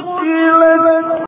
قتل